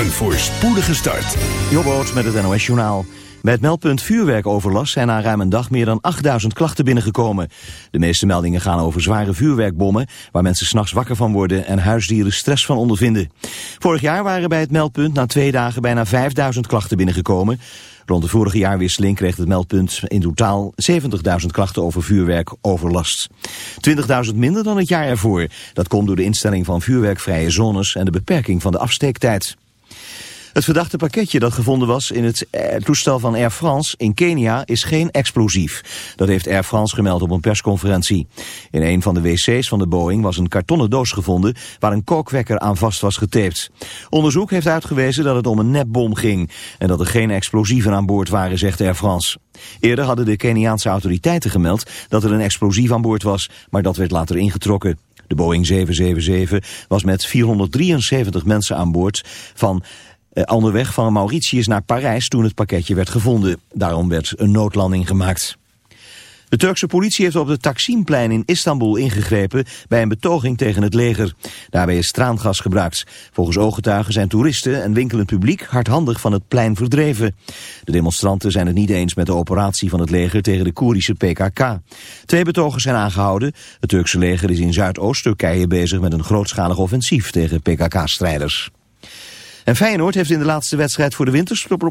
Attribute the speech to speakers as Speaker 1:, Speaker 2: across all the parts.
Speaker 1: Een voorspoedige start.
Speaker 2: Jobboot met het NOS Journaal. Bij het meldpunt vuurwerkoverlast zijn na ruim een dag meer dan 8000 klachten binnengekomen. De meeste meldingen gaan over zware vuurwerkbommen... waar mensen s'nachts wakker van worden en huisdieren stress van ondervinden. Vorig jaar waren bij het meldpunt na twee dagen bijna 5000 klachten binnengekomen. Rond de vorige jaarwisseling kreeg het meldpunt in totaal 70.000 klachten over vuurwerkoverlast. 20.000 minder dan het jaar ervoor. Dat komt door de instelling van vuurwerkvrije zones en de beperking van de afsteektijd. Het verdachte pakketje dat gevonden was in het eh, toestel van Air France in Kenia is geen explosief. Dat heeft Air France gemeld op een persconferentie. In een van de wc's van de Boeing was een kartonnen doos gevonden waar een kookwekker aan vast was getaped. Onderzoek heeft uitgewezen dat het om een nepbom ging en dat er geen explosieven aan boord waren, zegt Air France. Eerder hadden de Keniaanse autoriteiten gemeld dat er een explosief aan boord was, maar dat werd later ingetrokken. De Boeing 777 was met 473 mensen aan boord van onderweg van Mauritius naar Parijs toen het pakketje werd gevonden. Daarom werd een noodlanding gemaakt. De Turkse politie heeft op het Taksimplein in Istanbul ingegrepen bij een betoging tegen het leger. Daarbij is traangas gebruikt. Volgens ooggetuigen zijn toeristen en winkelend publiek hardhandig van het plein verdreven. De demonstranten zijn het niet eens met de operatie van het leger tegen de Koerdische PKK. Twee betogers zijn aangehouden. Het Turkse leger is in Zuidoost-Turkije bezig met een grootschalig offensief tegen PKK-strijders. En Feyenoord heeft in de laatste wedstrijd voor de winterstop,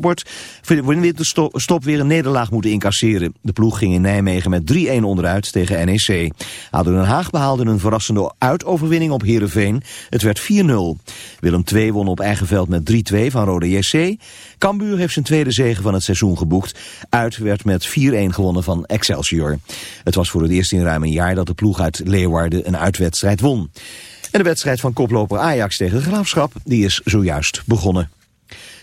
Speaker 2: weer een nederlaag moeten incasseren. De ploeg ging in Nijmegen met 3-1 onderuit tegen NEC. ADO Den Haag behaalde een verrassende uitoverwinning op Heerenveen. Het werd 4-0. Willem II won op eigen veld met 3-2 van Rode JC. Cambuur heeft zijn tweede zege van het seizoen geboekt. Uit werd met 4-1 gewonnen van Excelsior. Het was voor het eerst in ruim een jaar dat de ploeg uit Leeuwarden een uitwedstrijd won. En de wedstrijd van koploper Ajax tegen de Graafschap, die is zojuist begonnen.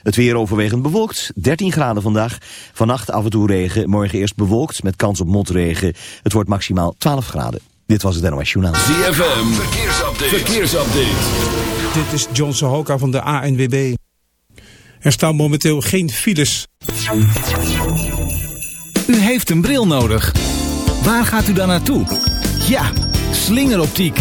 Speaker 2: Het weer overwegend bewolkt, 13 graden vandaag. Vannacht af en toe regen, morgen eerst bewolkt met kans op motregen. Het wordt maximaal 12 graden. Dit was het NOS Journaal.
Speaker 1: ZFM, verkeersupdate. verkeersupdate.
Speaker 3: Dit is John Sohoka van de ANWB. Er staan momenteel geen files.
Speaker 4: U heeft een bril nodig. Waar gaat u dan naartoe? Ja, slingeroptiek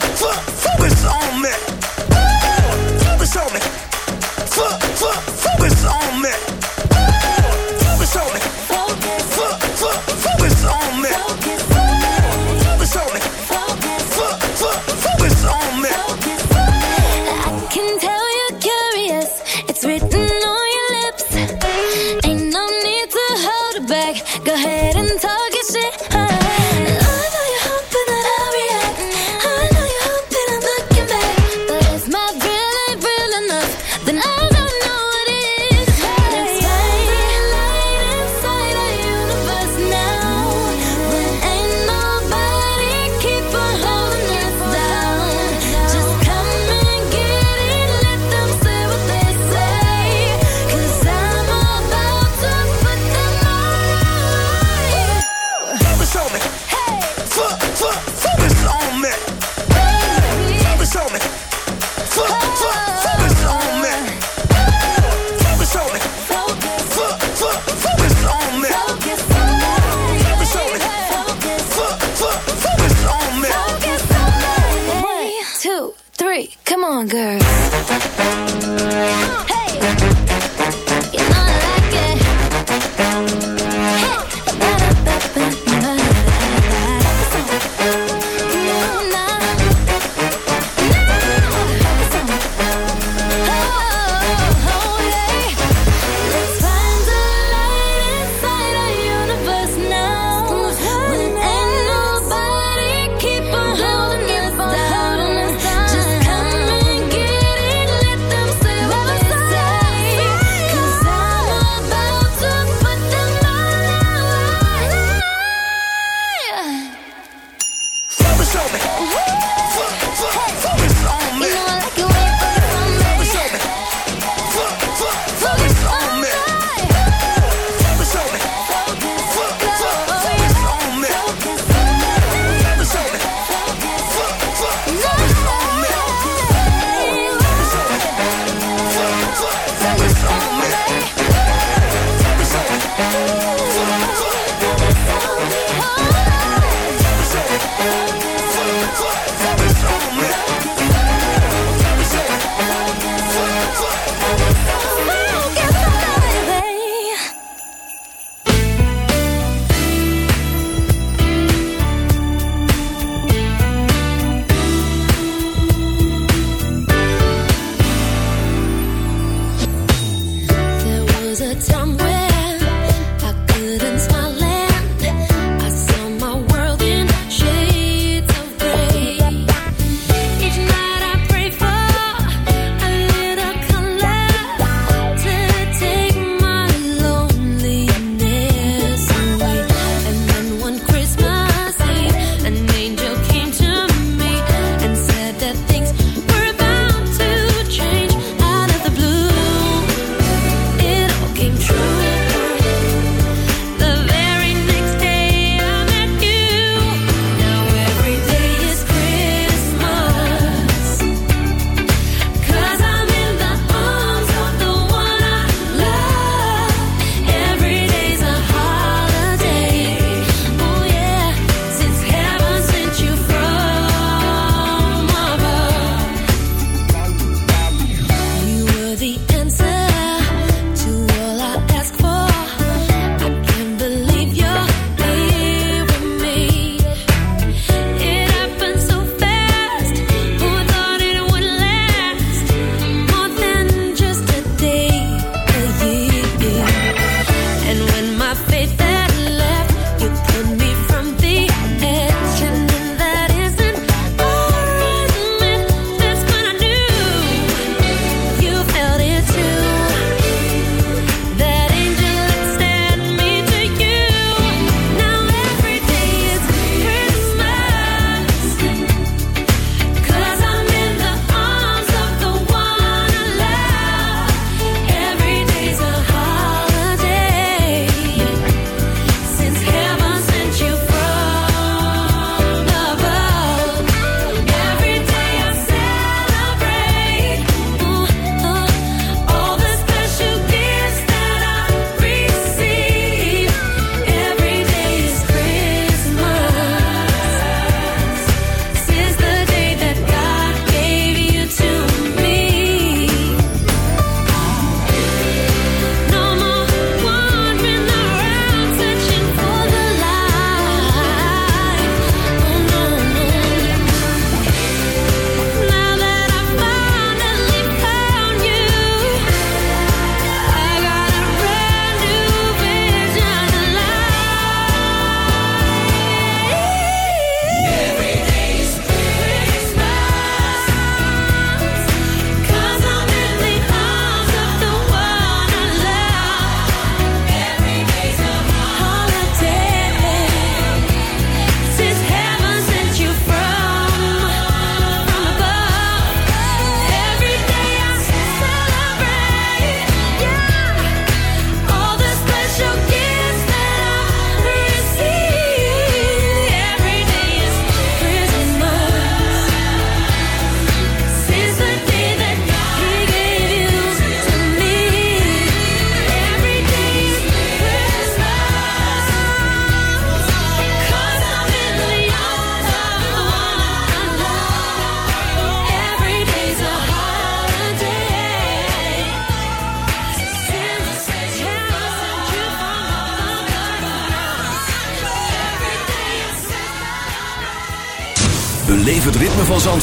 Speaker 5: focus on me. Focus on me. Focus on me.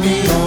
Speaker 6: me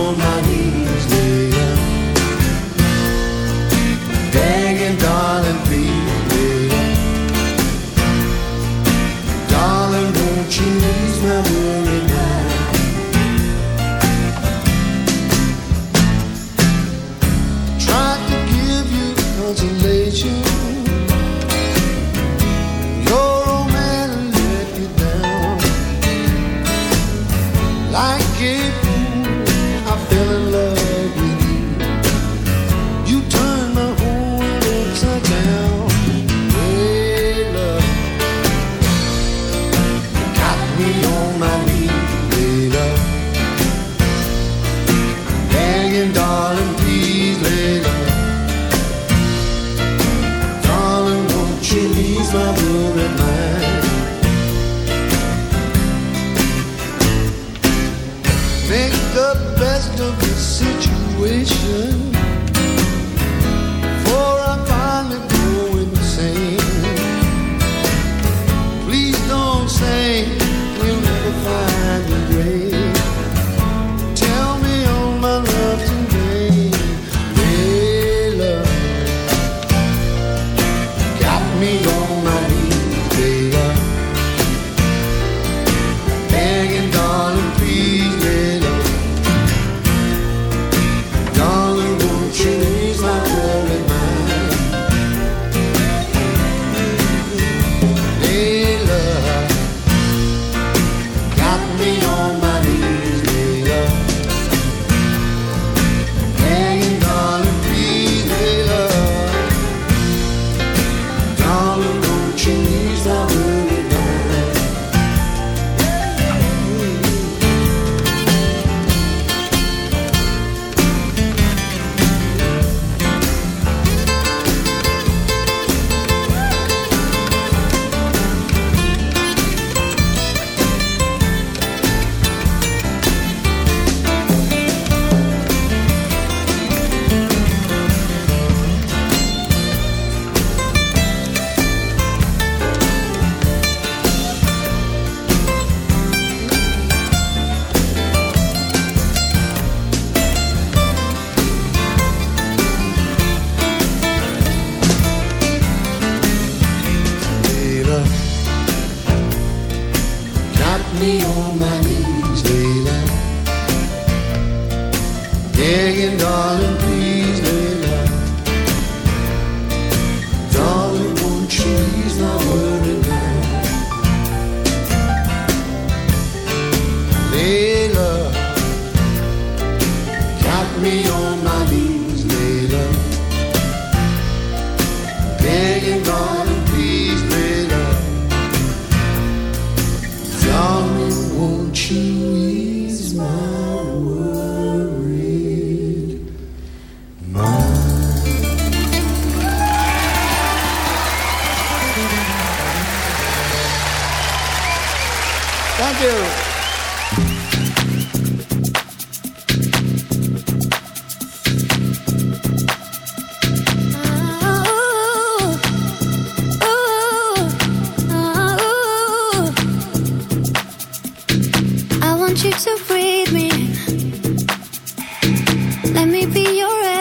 Speaker 6: you to
Speaker 7: breathe me. Let me be your.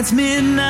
Speaker 8: it's
Speaker 9: midnight.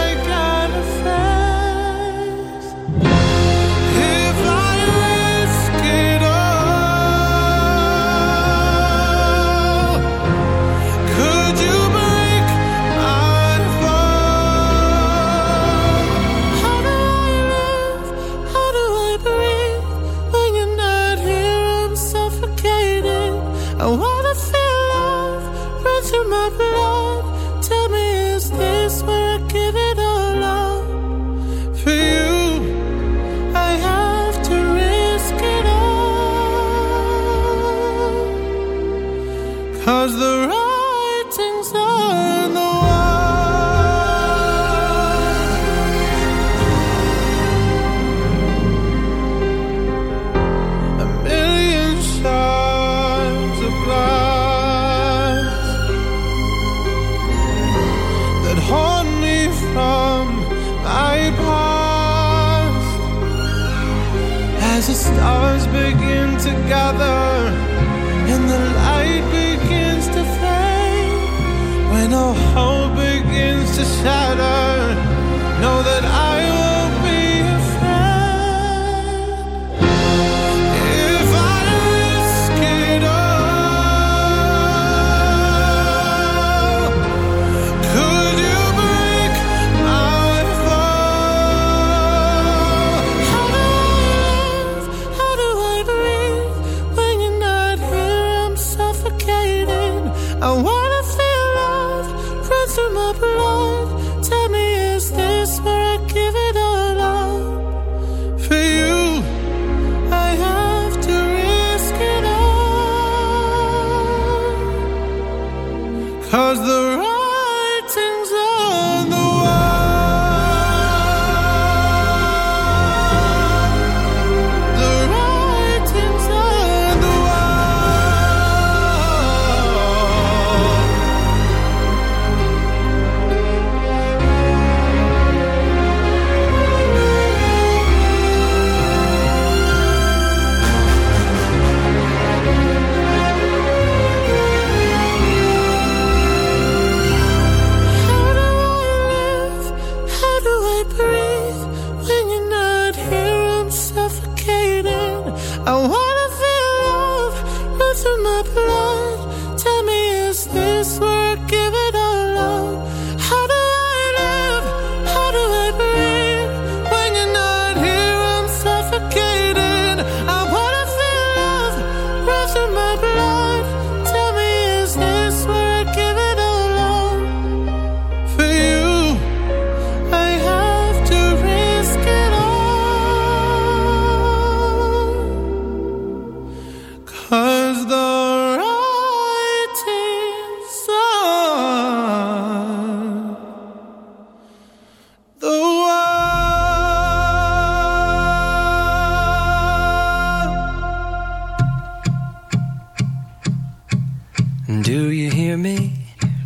Speaker 10: to shadow.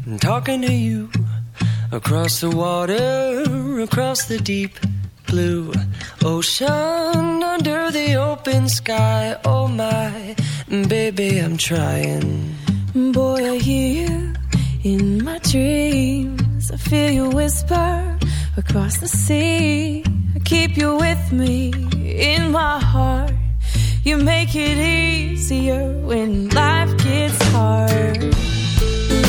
Speaker 10: and
Speaker 11: talking to you across the water, across the deep blue ocean, under the open sky. Oh my, baby, I'm trying.
Speaker 5: Boy, I hear you in my dreams. I feel you whisper across the sea. I keep you with me in my heart. You make it easier when life gets hard.